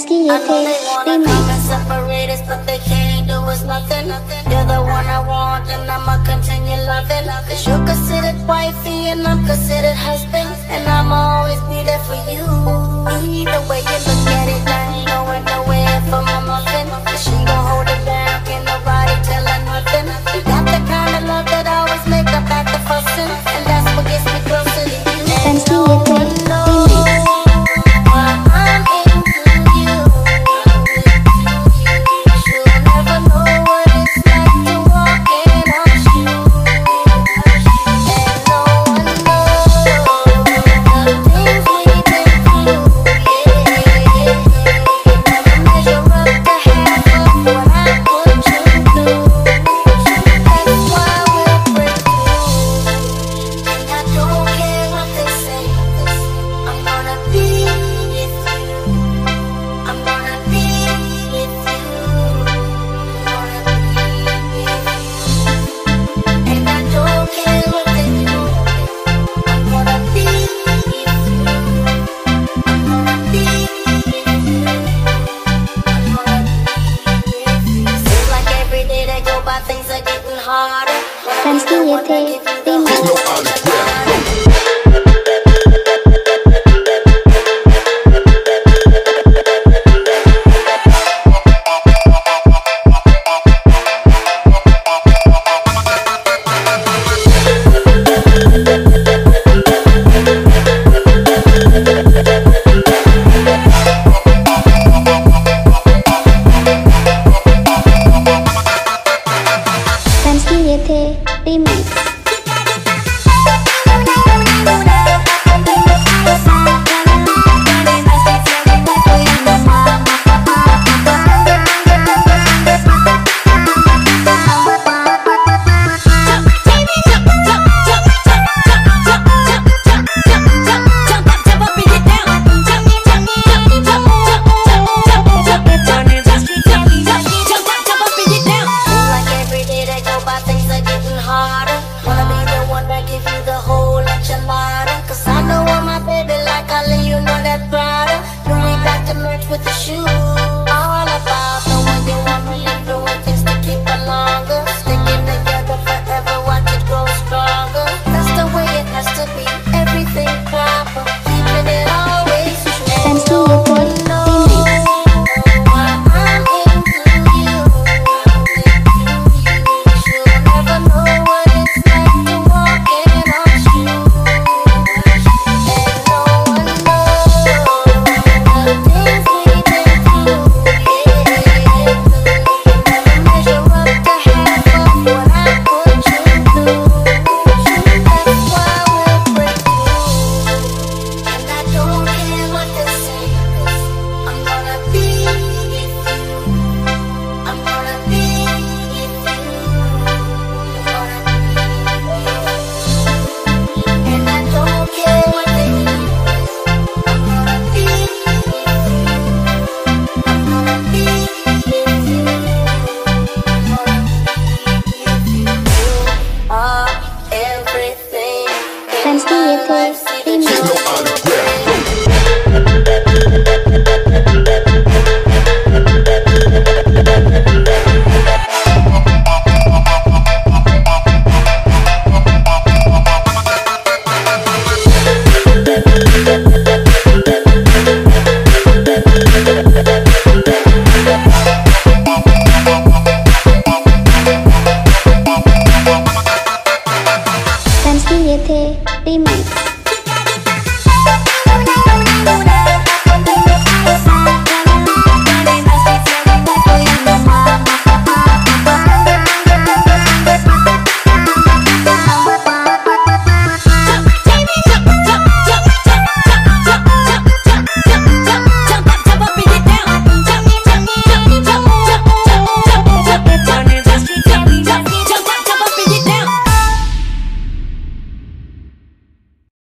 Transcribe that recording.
Bansky, you think they wanna separate us, but they can't do us nothing. You're the one I want, and I'ma continue loving. Cause you're considered wifey, and I'm considered husband. And I'ma always be there for you. either way you look at it. 40 minutes.